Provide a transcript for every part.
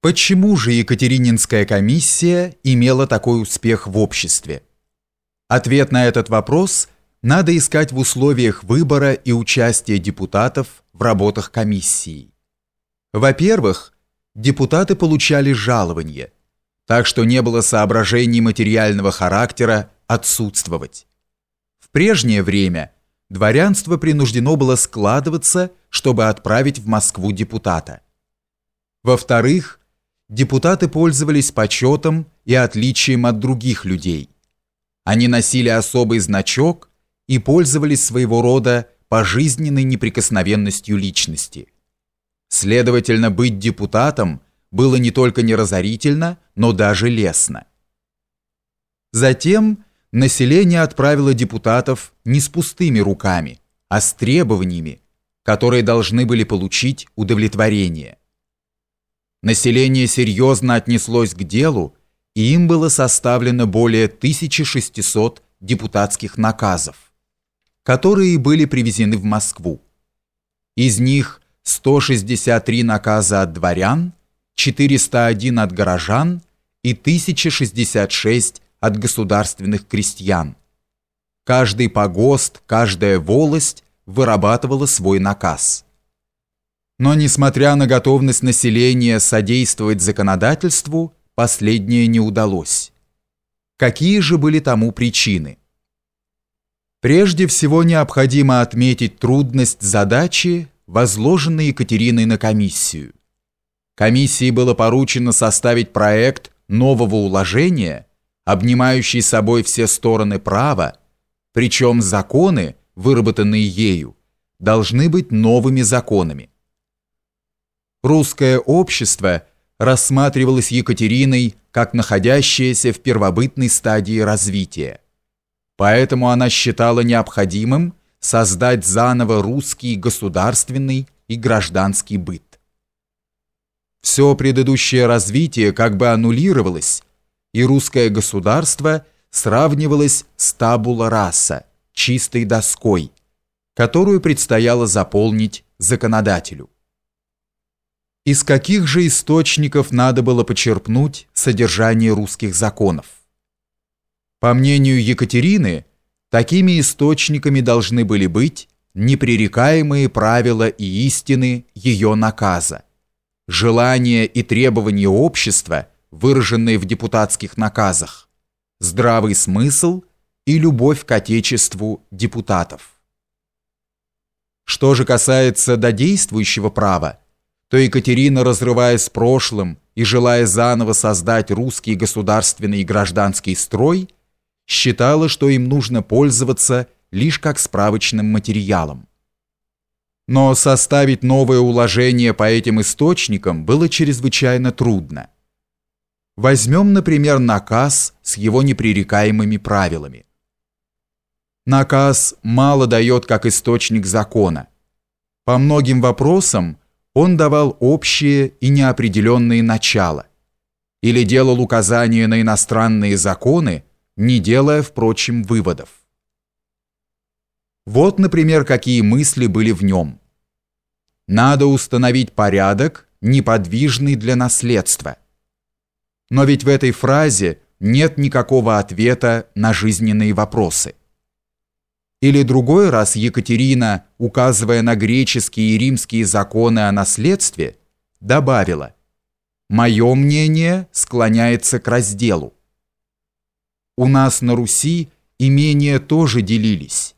Почему же Екатерининская комиссия имела такой успех в обществе? Ответ на этот вопрос надо искать в условиях выбора и участия депутатов в работах комиссии. Во-первых, депутаты получали жалование, так что не было соображений материального характера отсутствовать. В прежнее время дворянство принуждено было складываться, чтобы отправить в Москву депутата. Во-вторых, депутаты пользовались почетом и отличием от других людей. Они носили особый значок и пользовались своего рода пожизненной неприкосновенностью личности. Следовательно, быть депутатом было не только неразорительно, но даже лестно. Затем население отправило депутатов не с пустыми руками, а с требованиями, которые должны были получить удовлетворение. Население серьезно отнеслось к делу, и им было составлено более 1600 депутатских наказов, которые были привезены в Москву. Из них 163 наказа от дворян, 401 от горожан и 1066 от государственных крестьян. Каждый погост, каждая волость вырабатывала свой наказ. Но несмотря на готовность населения содействовать законодательству, последнее не удалось. Какие же были тому причины? Прежде всего необходимо отметить трудность задачи, возложенной Екатериной на комиссию. Комиссии было поручено составить проект нового уложения, обнимающий собой все стороны права, причем законы, выработанные ею, должны быть новыми законами русское общество рассматривалось Екатериной как находящееся в первобытной стадии развития. Поэтому она считала необходимым создать заново русский государственный и гражданский быт. Все предыдущее развитие как бы аннулировалось, и русское государство сравнивалось с табула раса, чистой доской, которую предстояло заполнить законодателю. Из каких же источников надо было почерпнуть содержание русских законов? По мнению Екатерины, такими источниками должны были быть непререкаемые правила и истины ее наказа, желания и требования общества, выраженные в депутатских наказах, здравый смысл и любовь к отечеству депутатов. Что же касается додействующего права, то Екатерина, разрывая с прошлым и желая заново создать русский государственный и гражданский строй, считала, что им нужно пользоваться лишь как справочным материалом. Но составить новое уложение по этим источникам было чрезвычайно трудно. Возьмем, например, наказ с его непререкаемыми правилами. Наказ мало дает как источник закона. По многим вопросам он давал общие и неопределенные начала или делал указания на иностранные законы, не делая, впрочем, выводов. Вот, например, какие мысли были в нем. Надо установить порядок, неподвижный для наследства. Но ведь в этой фразе нет никакого ответа на жизненные вопросы. Или другой раз Екатерина, указывая на греческие и римские законы о наследстве, добавила «Мое мнение склоняется к разделу». У нас на Руси имения тоже делились,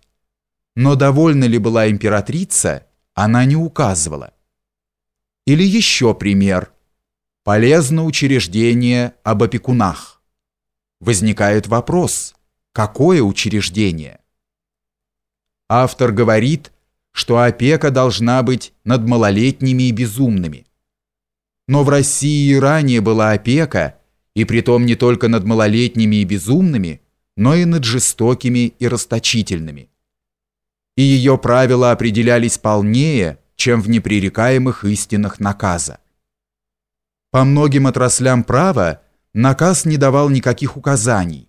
но довольна ли была императрица, она не указывала. Или еще пример. Полезно учреждение об опекунах. Возникает вопрос, какое учреждение? Автор говорит, что опека должна быть над малолетними и безумными. Но в России и ранее была опека, и притом не только над малолетними и безумными, но и над жестокими и расточительными. И ее правила определялись полнее, чем в непререкаемых истинах наказа. По многим отраслям права наказ не давал никаких указаний.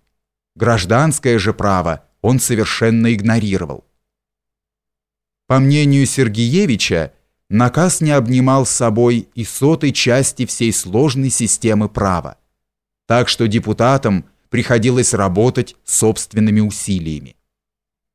Гражданское же право он совершенно игнорировал. По мнению Сергеевича, наказ не обнимал с собой и сотой части всей сложной системы права, так что депутатам приходилось работать собственными усилиями.